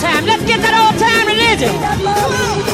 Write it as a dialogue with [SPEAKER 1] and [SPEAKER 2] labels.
[SPEAKER 1] time. Let's get that old time religion.